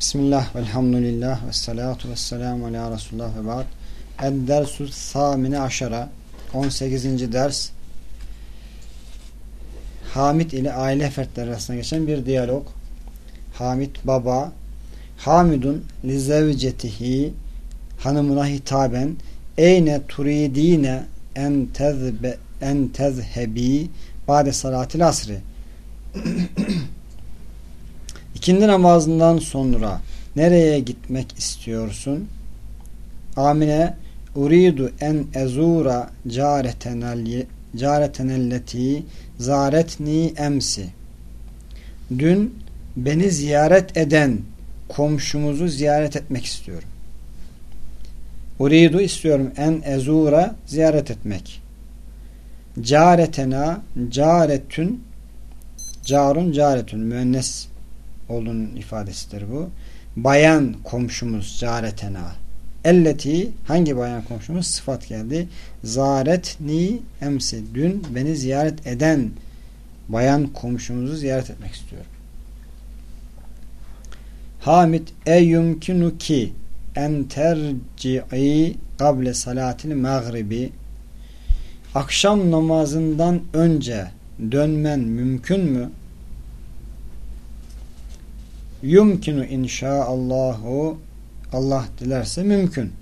Bismillah, velhamdülillah, ve salatu ve selamu ala Resulullah ve ba'd. Ed-dersu thamine aşara, 18. ders. Hamid ile aile fertleri arasında geçen bir diyalog. Hamid baba, Hamidun li zevcetihi hanımına hitaben eyne turidine en tezbe en tezhebi ba'de salatil asri İkindi namazından sonra nereye gitmek istiyorsun? Amine uridu en ezura caretenelleti zaretni emsi Dün beni ziyaret eden komşumuzu ziyaret etmek istiyorum. Uridu istiyorum en ezura ziyaret etmek. Caretena caretün carun caretün müennes olduğunun ifadesidir bu. Bayan komşumuz caretena. Elleti hangi bayan komşumuz? Sıfat geldi. Zaretni emsi. Dün beni ziyaret eden bayan komşumuzu ziyaret etmek istiyorum. Hamid ki en terci'i kable salatil mağribi akşam namazından önce dönmen mümkün mü? Yumkinu inşaallahu Allah dilerse mümkün.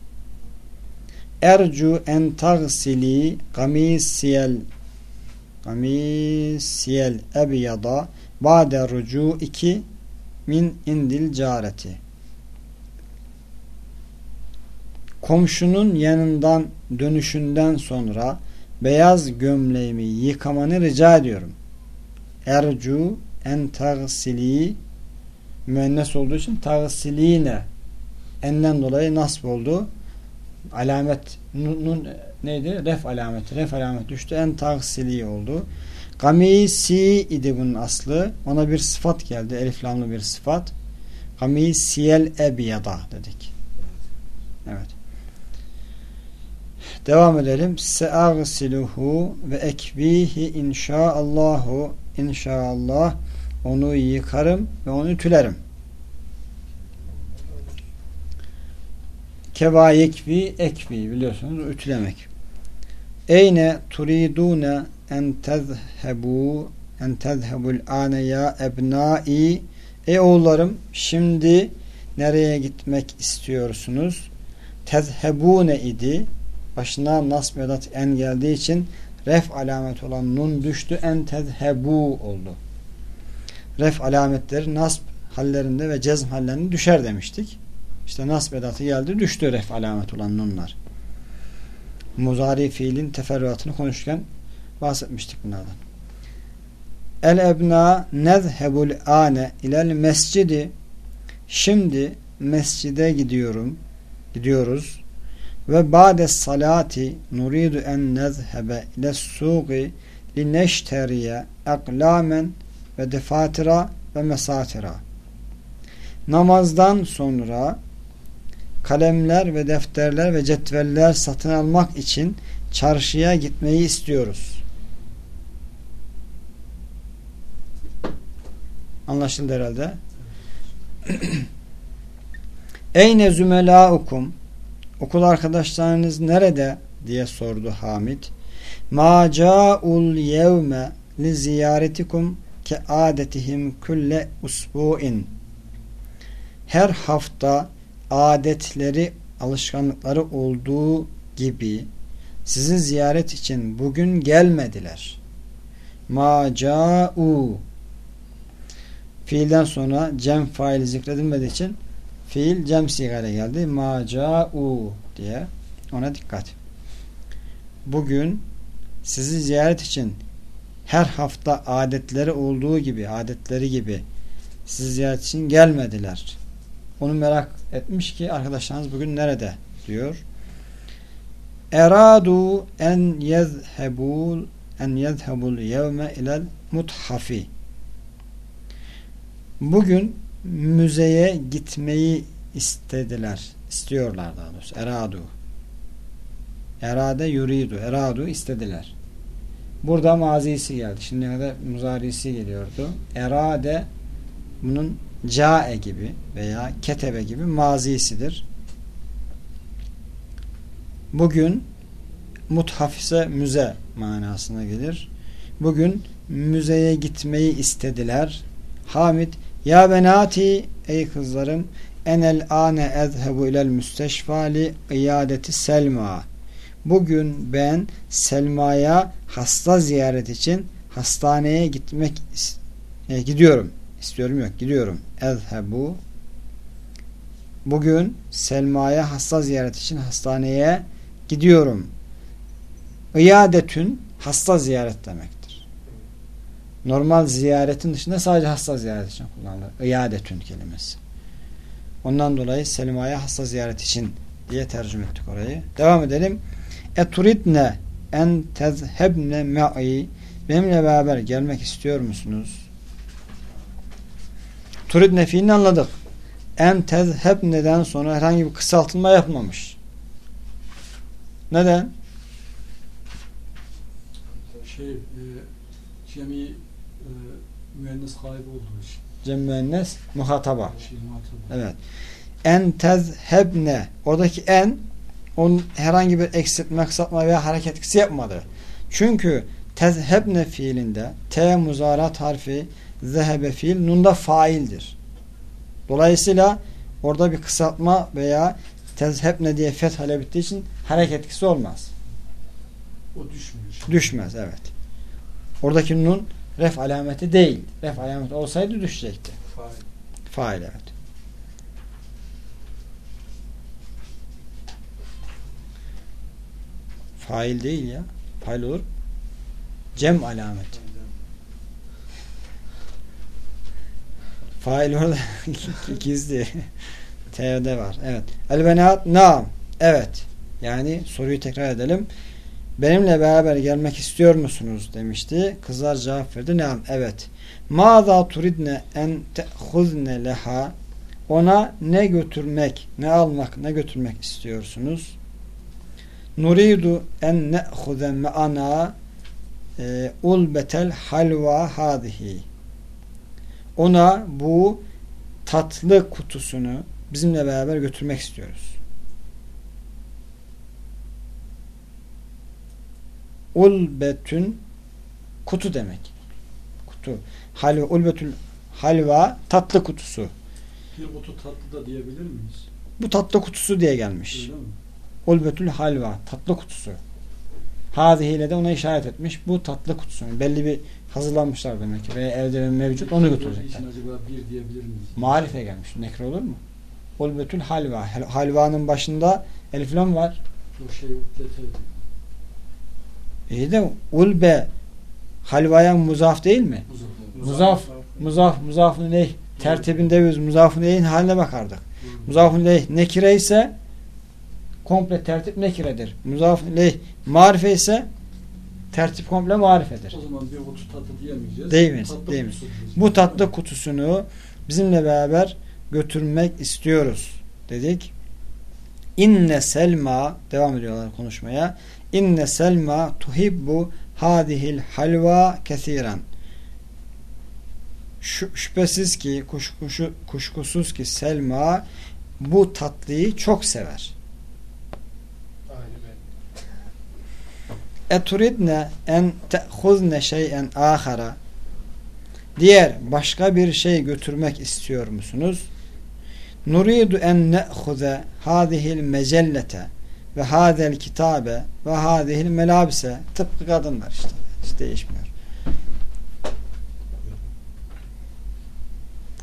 Ercu en tagsili gamisiyel gamisiyel ebyada ba'de rucu iki min indil careti. Komşunun yanından dönüşünden sonra beyaz gömleğimi yıkamanı rica ediyorum. Ercu en tagsili müennes olduğu için tagsiline enden dolayı nasb oldu. Alamet nun, neydi? Ref alameti. Ref alameti düştü. En tagsili oldu. Gamisi idi bunun aslı. Ona bir sıfat geldi. Eliflamlı bir sıfat. Gamisiyel ebiyada dedik. Evet. Devam edelim. Seagsiluhu ve ekvihi inşaallahu inşaallah onu yıkarım ve onu ütülerim. Keva yekvi ekvi biliyorsunuz ütülemek. Eyne turidune en tezhebu en tezhebul ane ya ebnai Ey oğullarım şimdi nereye gitmek istiyorsunuz? Tezhebune idi. Başına nasb en geldiği için ref alamet olan nun düştü. En tezhebu oldu ref alametleri nasb hallerinde ve cezm hallerinde düşer demiştik. İşte nasb edatı geldi düştü ref alamet olan nunlar. Muzari fiilin teferruatını konuşurken bahsetmiştik bunlardan. El ebna nezhebul ane ilel mescidi şimdi mescide gidiyorum gidiyoruz ve ba'de salati nuridu en nezhebe ile suqi li neşteriye aklamen ve defatira ve mesatira. Namazdan sonra kalemler ve defterler ve cetveller satın almak için çarşıya gitmeyi istiyoruz. Anlaşıldı herhalde. Eyne zümelaukum okul arkadaşlarınız nerede diye sordu Hamid. Ma ca'ul yevme li ziyaretikum ke adetihim külle usbu'in her hafta adetleri alışkanlıkları olduğu gibi sizi ziyaret için bugün gelmediler. Ma ca'u fiilden sonra cem faili zikredilmediği için fiil cem sigare geldi. Ma ca'u diye ona dikkat. Bugün sizi ziyaret için her hafta adetleri olduğu gibi adetleri gibi sizi ziyaret için gelmediler. Onu merak etmiş ki arkadaşlarınız bugün nerede diyor. Eradu en yezhebul en yezhebul yevme ilel muthafi Bugün müzeye gitmeyi istediler. İstiyorlar daha doğrusu. Eradu. Erade yuridu. Eradu istediler. Burada mazisi geldi. Şimdi kadar muzarisi geliyordu. Erade bunun cae gibi veya ketebe gibi mazisidir. Bugün muthafise müze manasına gelir. Bugün müzeye gitmeyi istediler. Hamid ya benati ey kızlarım enel ane ezhebu ilel müsteşfali iyadeti Selma. Bugün ben Selma'ya hasta ziyaret için hastaneye gitmek e, gidiyorum. İstiyorum yok gidiyorum. Ezhebu Bugün Selma'ya hasta ziyaret için hastaneye gidiyorum. İyadetün hasta ziyaret demektir. Normal ziyaretin dışında sadece hasta ziyaret için kullanılır. İyadetün kelimesi. Ondan dolayı Selma'ya hasta ziyaret için diye tercüme ettik orayı. Devam edelim. Eturidne en tezhebne ma'i benimle beraber gelmek istiyor musunuz? Turidne fiilini anladık. En tezhebne'den sonra herhangi bir kısaltılma yapmamış. Neden? Şey, e, cemi e, müennes gayb olduğu için. Cem müennes muhataba. Şey, muhatap. Evet. En tezhebne oradaki en onun herhangi bir eksiltme, kısaltma veya hareket etkisi yapmadı. Çünkü tezhebne fiilinde T muzarat harfi zehebe fiil nunda faildir. Dolayısıyla orada bir kısaltma veya tezhebne diye fethale bittiği için hareket etkisi olmaz. O düşmüyor. Düşmez evet. Oradaki nun ref alameti değil. Ref alameti olsaydı düşecekti. Fail. Fail evet. Fail değil ya. Fail olur. Cem alameti. Fail orada gizli. T'de var. Evet. El benat naam. Evet. Yani soruyu tekrar edelim. Benimle beraber gelmek istiyor musunuz demişti. Kızlar cevap verdi. Naam. Evet. Mâzâ turidne en te'huzne leha ona ne götürmek, ne almak, ne götürmek istiyorsunuz? Nuridu en ne'huze me'ana e, ulbetel halva hadihi ona bu tatlı kutusunu bizimle beraber götürmek istiyoruz. Ulbetün kutu demek. Kutu. Halva, ulbetül halva tatlı kutusu. Bir kutu tatlı da diyebilir miyiz? Bu tatlı kutusu diye gelmiş. Öyle mi? Ulbetül halva tatlı kutusu. Hazihi ile de ona işaret etmiş. Bu tatlı kutusu. Belli bir hazırlanmışlar demek ki. Veya evde mevcut onu götürecekler. Marife gelmiş. Nekre olur mu? Ulbetül halva. Halvanın başında elif lam var. Şey. İyi de ulbe halvaya muzaf değil mi? Muzaf. Muzaf, muzaf, muzafın ileyh tertibinde biz muzafın ileyhin haline bakardık. Muzafın ileyh nekire ise komple tertip nekiredir. Muzafın ileyh marife ise tertip komple marifedir. O zaman bir kutu tatlı diyemeyeceğiz. Değmeyiz, Tatlı değmeyiz. kutusu diyeceğiz. Bu tatlı kutusunu bizimle beraber götürmek istiyoruz dedik. İnne Selma devam ediyorlar konuşmaya. İnne Selma tuhibbu hadihil halva kesiren. Şüphesiz ki kuşkusuz ki Selma bu tatlıyı çok sever. Eturidne en te'huzne şeyen ahara Diğer başka bir şey götürmek istiyor musunuz? Nuridu en ne'huze hadihil mecellete ve hadel kitabe ve hadihil melabise tıpkı kadınlar işte. Hiç değişmiyor.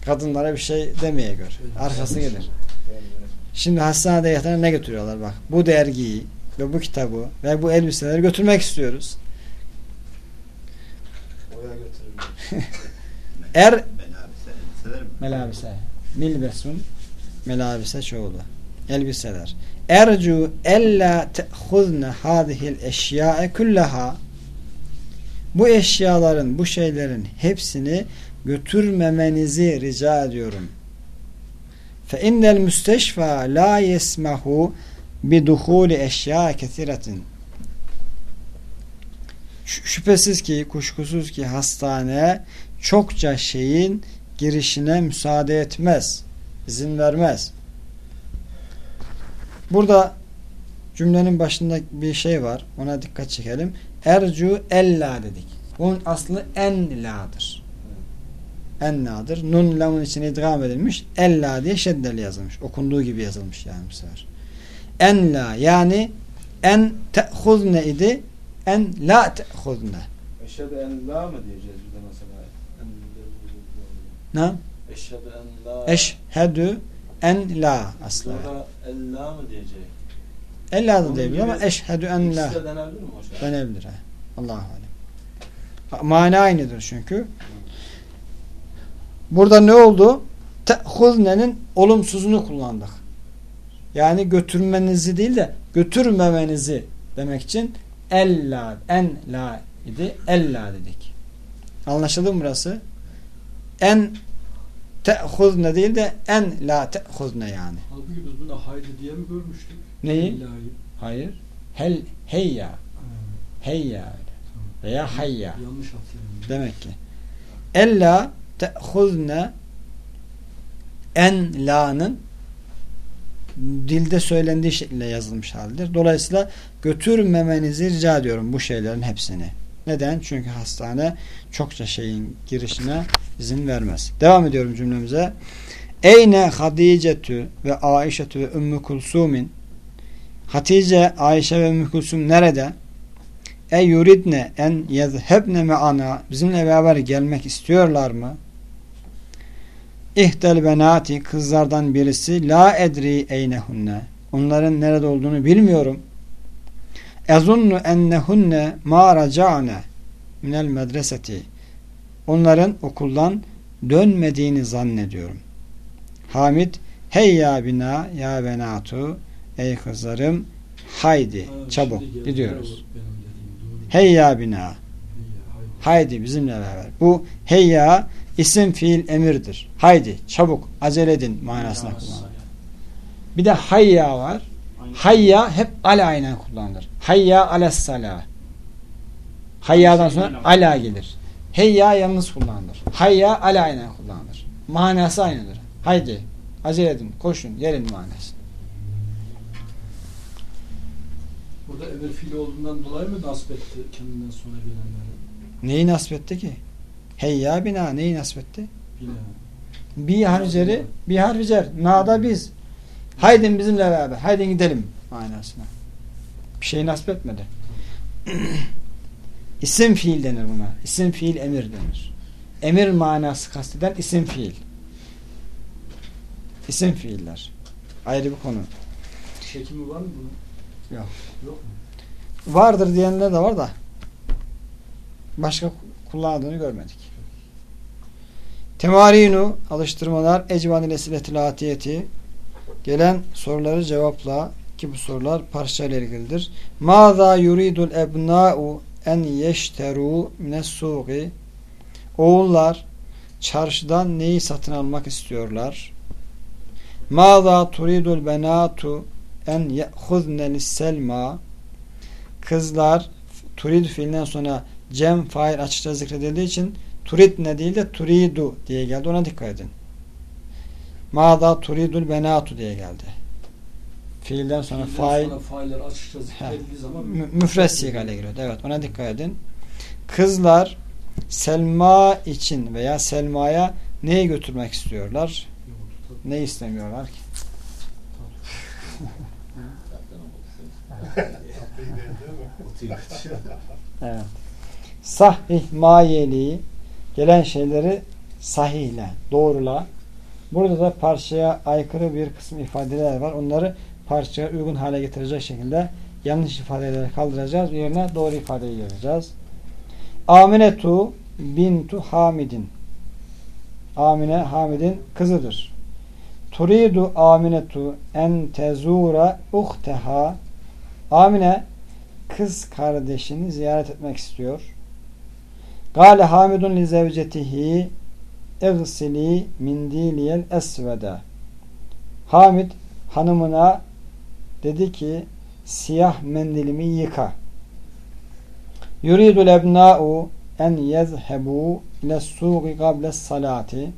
Kadınlara bir şey demeye gör. Arkası gelir. Şimdi hastanede yatana ne götürüyorlar bak. Bu dergiyi ve bu kitabı ve bu elbiseleri götürmek istiyoruz. Er Melabise mi? melabise. Çoğulu. Elbiseler. Ercu ella te'huzne hadihil eşyae kullaha. Bu eşyaların bu şeylerin hepsini götürmemenizi rica ediyorum. Fe innel müsteşfa la yesmahu biduhuli eşya kesiretin Şüphesiz ki kuşkusuz ki hastane çokça şeyin girişine müsaade etmez. izin vermez. Burada cümlenin başında bir şey var. Ona dikkat çekelim. Ercu ella dedik. Bunun aslı en la'dır. En la'dır. Nun lamın içine idgam edilmiş. Ella diye şeddeli yazılmış. Okunduğu gibi yazılmış yani bu sefer. En la yani en te'huzne idi. En la te'huzne. Eşhedü en la mı diyeceğiz bir de mesela? Ne? Eşhedü en la. Eşhedü en la asla. Burada en la mı diyeceğiz? En la da diyebilir ama eşhedü en la. Denebilir mi hocam? Denebilir. he. Allahu alem. Mana aynıdır çünkü. Burada ne oldu? Te'huzne'nin olumsuzunu kullandık. Yani götürmenizi değil de götürmemenizi demek için ella, en la idi. Ella dedik. Anlaşıldı mı burası? En te'huzne değil de en la te'huzne yani. Halbuki biz buna haydi diye mi görmüştük? Neyi? Hayır. Hel heyya. Heyya öyle. Veya hayya. Yanlış hatırlıyorum. Demek ki ella te'huzne en la'nın dilde söylendiği şekilde yazılmış haldir. Dolayısıyla götürmemenizi rica ediyorum bu şeylerin hepsini. Neden? Çünkü hastane çokça şeyin girişine izin vermez. Devam ediyorum cümlemize. Eyne Hadicetu ve Aişetü ve Ümmü Kulsum'in Hatice, Ayşe ve Ümmü Kulsum nerede? E yuridne en yezhebne me'ana bizimle beraber gelmek istiyorlar mı? İhdel benati kızlardan birisi la edri eynehunne onların nerede olduğunu bilmiyorum. Ezunnu ennehunne ma raca'ne minel medreseti onların okuldan dönmediğini zannediyorum. Hamid hey ya bina ya benatu ey kızlarım haydi Ha, çabuk gidiyoruz. Hey ya bina haydi bizimle beraber. Bu hey ya isim fiil emirdir. Haydi çabuk acele edin manasına kullanılır. Bir de hayya var. Hayya hep ala aynen kullanılır. Hayya ales sala. Hayyadan sonra ala gelir. Heyya yalnız kullanılır. Hayya ala aynen kullanılır. Manası aynıdır. Haydi acele edin koşun gelin manası. Burada emir fiili olduğundan dolayı mı nasip etti kendinden sonra gelenleri? Neyi nasip etti ki? Heyya bina neyi nasip etti? Bilemem. Bir harfleri, bir harfi cer. Na'da biz. Haydin bizimle beraber. Haydin gidelim manasına. Bir şey nasip etmedi. isim fiil denir buna. İsim fiil emir denir. Emir manası kasteden isim fiil. İsim fiiller. Ayrı bir konu. Çekimi var mı bunun? Yok. Yok mu? Vardır diyenler de var da başka kullandığını görmedik. Temarinu alıştırmalar ecvan ile siletil atiyeti gelen soruları cevapla ki bu sorular parçayla ilgilidir. Maza yuridul ebna'u en yeşteru mines suği Oğullar çarşıdan neyi satın almak istiyorlar? Maza turidul benatu en ye'huzne selma Kızlar turid fiilinden sonra cem fail açıkça zikredildiği için turid ne değil de turidu diye geldi. Ona dikkat edin. Ma'da turidul benatu diye geldi. Fiilden sonra Fiilden fail sonra failler açıkça zikredildiği zaman mü- müfred sigale giriyor. Evet ona dikkat edin. Kızlar Selma için veya Selma'ya neyi götürmek istiyorlar? Ne istemiyorlar ki? Evet. Sahih mayeli gelen şeyleri sahihle, doğrula. Burada da parçaya aykırı bir kısım ifadeler var. Onları parçaya uygun hale getirecek şekilde yanlış ifadeleri kaldıracağız. Yerine doğru ifadeyi yazacağız. Aminetu bintu Hamidin. Amine Hamid'in kızıdır. Turidu Aminetu en tezura uhteha. Amine kız kardeşini ziyaret etmek istiyor. Gale Hamidun li zevcetihi egsili mindiliyel esvede. Hamid hanımına dedi ki siyah mendilimi yıka. Yuridul ebna'u en yezhebu ile suği gable salati.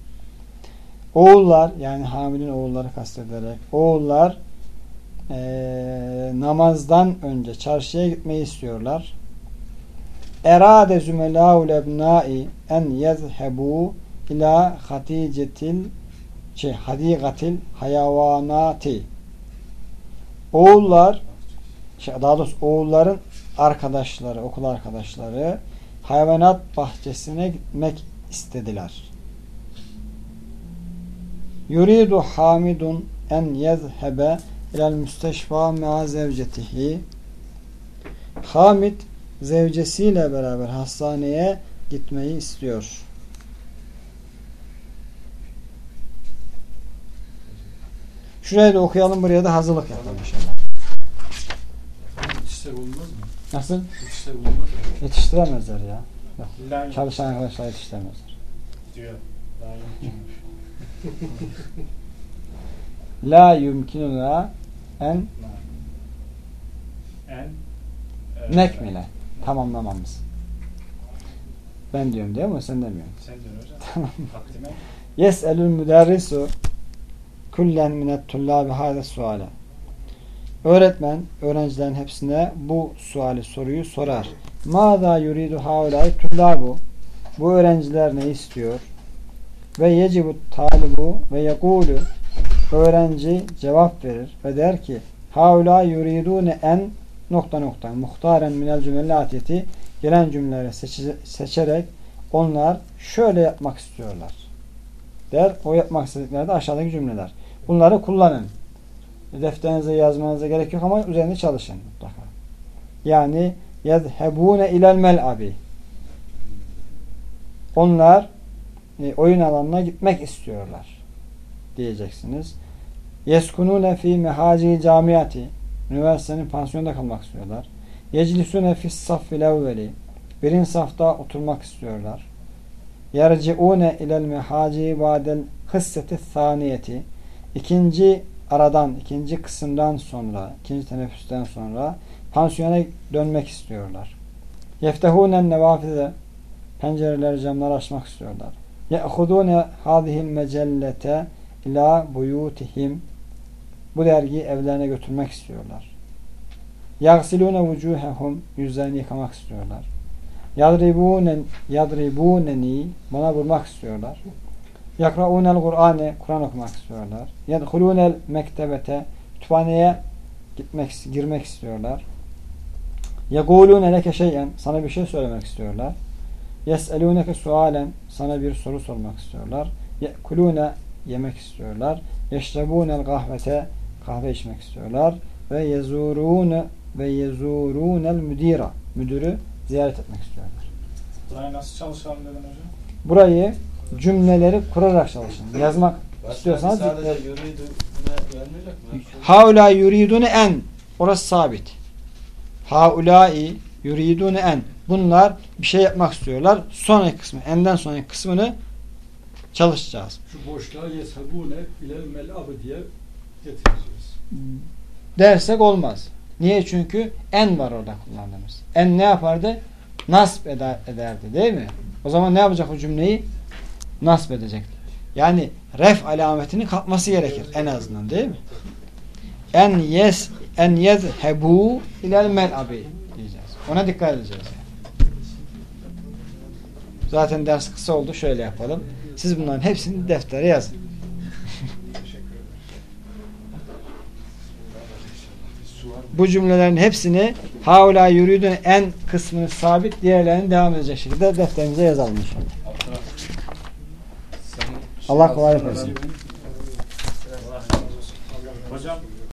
Oğullar yani hamilin oğulları kastederek oğullar eee, namazdan önce çarşıya gitmeyi istiyorlar. Erade zümelâul ebnâi en yezhebu ila haticetil şey hadigatil hayavanati oğullar şey, daha doğrusu oğulların arkadaşları okul arkadaşları hayvanat bahçesine gitmek istediler. Yuridu Hamidun en yezhebe ilal müsteşfa mea zevcetihi Hamid zevcesiyle beraber hastaneye gitmeyi istiyor. Şurayı da okuyalım buraya da hazırlık yapalım inşallah. Yetişsek olmaz mı? Nasıl? Yetişsek olmaz mı? Yetiştiremezler ya. La Çalışan arkadaşlar yetiştiremezler. diyor. La yumkinuna en En nekmile tamamlamamız. Ben diyorum değil mi? Sen demiyorsun. Sen diyorsun hocam. Takdime. Yes'elül müderrisu kullen minet tullabi hâde suale. Öğretmen öğrencilerin hepsine bu suali soruyu sorar. Mâzâ yuridu haulâi tullabu. Bu öğrenciler ne istiyor? Ve yecibu talibu ve yekulu öğrenci cevap verir ve der ki haulâ yuridûne en nokta nokta muhtaren minel cümlelatiyeti gelen cümleleri seçe- seçerek onlar şöyle yapmak istiyorlar der. O yapmak istedikleri de aşağıdaki cümleler. Bunları kullanın. Defterinize yazmanıza gerek yok ama üzerinde çalışın mutlaka. Yani yezhebune ilel mel'abi. Onlar e, oyun alanına gitmek istiyorlar diyeceksiniz. Yeskunune fi mehaci camiati. Üniversitenin pansiyonda kalmak istiyorlar. Yeclisune fis saffil evveli. Birinci safta oturmak istiyorlar. Yerciune ilel mehaci ba'del hisseti thaniyeti. İkinci aradan, ikinci kısımdan sonra, ikinci teneffüsten sonra pansiyona dönmek istiyorlar. Yeftehunen nevafize pencereleri, camları açmak istiyorlar. Ye'hudune hadihil mecellete ila buyutihim bu dergiyi evlerine götürmek istiyorlar. Yagsilune vucuhehum yüzlerini yıkamak istiyorlar. Yadribunen yadribuneni bana vurmak istiyorlar. Yakraunel Kur'an'ı Kur'an okumak istiyorlar. Yedhulunel mektebete kütüphaneye gitmek girmek istiyorlar. Yegulune leke şeyen sana bir şey söylemek istiyorlar. Yes'eluneke sualen sana bir soru sormak istiyorlar. Yekulune yemek istiyorlar. Yeşrebunel kahvete kahve içmek istiyorlar. Ve yezurune ve yezurunel müdira müdürü ziyaret etmek istiyorlar. Burayı nasıl çalışalım dedin hocam? Burayı cümleleri kurarak çalışın. Yazmak Başka istiyorsanız sadece mi? Haula yuridune en orası sabit. Haulai yuridune en bunlar bir şey yapmak istiyorlar. Sonraki kısmı, enden sonraki kısmını çalışacağız. Şu boşluğa yeshebune ilel mel'abı diye. Dersek olmaz. Niye? Çünkü en var orada kullandığımız. En ne yapardı? Nasp eder, ederdi değil mi? O zaman ne yapacak o cümleyi? Nasp edecekti. Yani ref alametinin kalkması gerekir en azından değil mi? En yes en yezhebu ilel mel'abi diyeceğiz. Ona dikkat edeceğiz. Zaten ders kısa oldu. Şöyle yapalım. Siz bunların hepsini deftere yazın. Bu cümlelerin hepsini haula yürüdün en kısmını sabit diğerlerini devam edecek şekilde defterimize yazalım inşallah. Allah kolaylık versin.